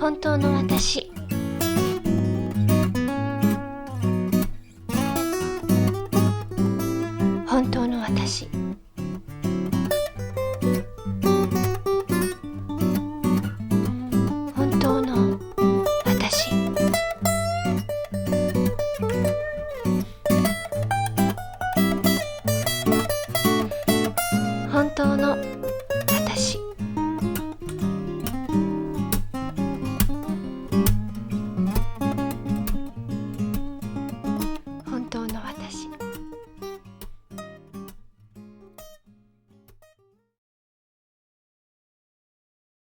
本当の私。本当の私。